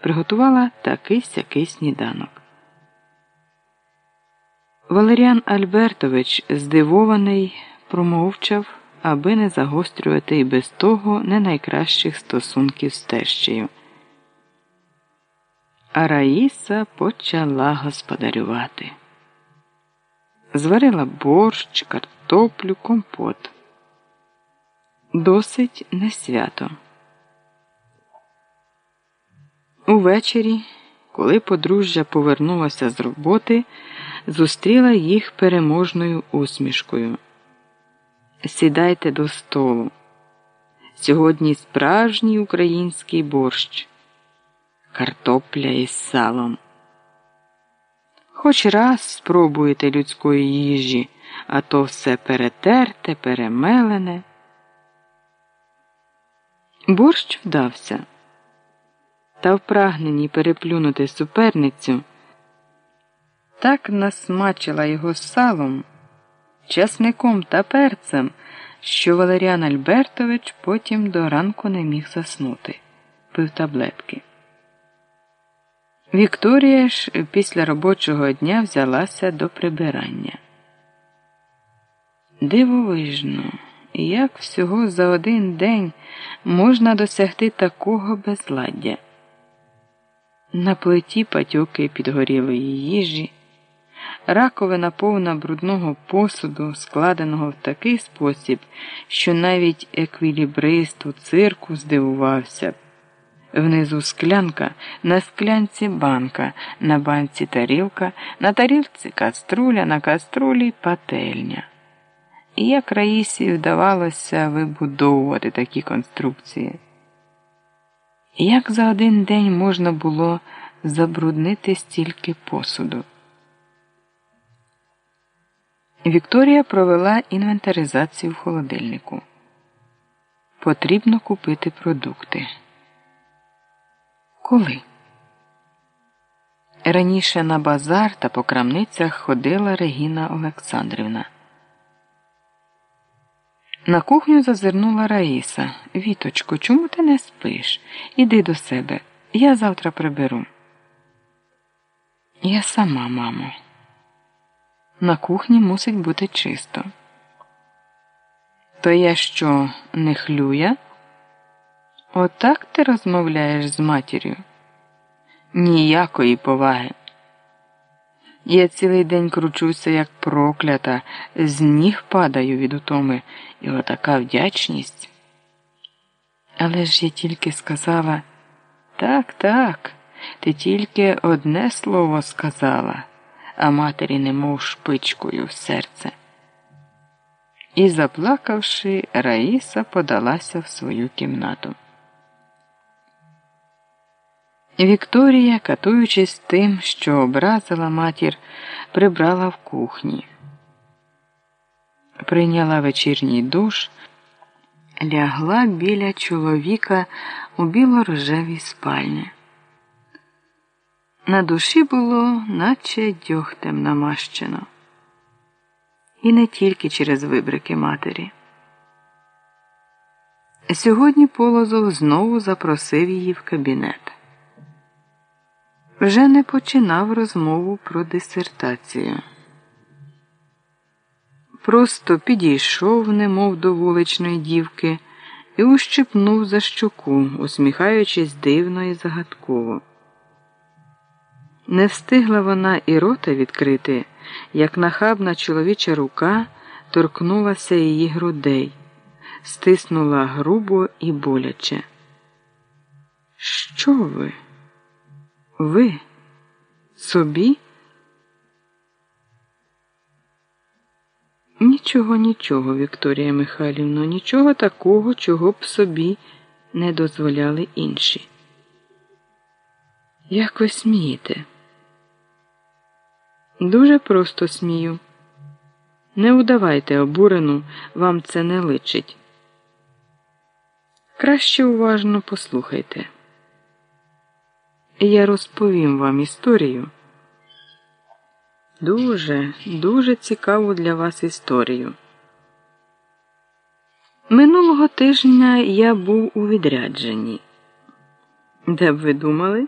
приготувала такий сякий сніданок. Валеріан Альбертович, здивований, промовчав, аби не загострювати і без того не найкращих стосунків з тещею. А Раїса почала господарювати. Зварила борщ, картоплю, компот. Досить не свято. Увечері, коли подружжя повернулося з роботи, зустріла їх переможною усмішкою. Сідайте до столу. Сьогодні справжній український борщ, картопля із салом. Хоч раз спробуєте людської їжі, а то все перетерте, перемелене. Борщ вдався, та в прагненні переплюнути суперницю так насмачила його салом, часником та перцем, що Валеріан Альбертович потім до ранку не міг заснути, пив таблетки. Вікторія ж після робочого дня взялася до прибирання. Дивовижно, як всього за один день можна досягти такого безладдя. На плиті патьоки підгорілої їжі, раковина повна брудного посуду, складеного в такий спосіб, що навіть еквілібрист у цирку здивувався. Внизу склянка, на склянці банка, на банці тарілка, на тарілці каструля, на каструлі пательня. І як Раїсі вдавалося вибудовувати такі конструкції? Як за один день можна було забруднити стільки посуду? Вікторія провела інвентаризацію в холодильнику. Потрібно купити продукти. Коли? Раніше на базар та по крамницях ходила Регіна Олександрівна. На кухню зазирнула Раїса. Віточко, чому ти не спиш? Іди до себе. Я завтра приберу. Я сама, мамо. На кухні мусить бути чисто. То я що, не хлюя? Отак ти розмовляєш з матір'ю? Ніякої поваги. Я цілий день кручуся, як проклята, з ніг падаю від утоми, і отака вдячність. Але ж я тільки сказала так, так, ти тільки одне слово сказала, а матері немов шпичкою в серце. І, заплакавши, Раїса подалася в свою кімнату. Вікторія, катуючись тим, що образила матір, прибрала в кухні, прийняла вечірній душ, лягла біля чоловіка у біло-рожевій спальні. На душі було, наче дьогтем намащено, і не тільки через вибрики матері. Сьогодні Полозов знову запросив її в кабінет вже не починав розмову про дисертацію. Просто підійшов, немов до вуличної дівки, і ущипнув за щоку, усміхаючись дивно і загадково. Не встигла вона і рота відкрити, як нахабна чоловіча рука торкнулася її грудей, стиснула грубо і боляче. Що ви? Ви собі? Нічого, нічого, Вікторія Михайлівно, нічого такого, чого б собі не дозволяли інші. Як ви смієте? Дуже просто смію. Не удавайте обурену, вам це не личить. Краще уважно послухайте я розповім вам історію. Дуже, дуже цікаву для вас історію. Минулого тижня я був у відрядженні. Де б ви думали?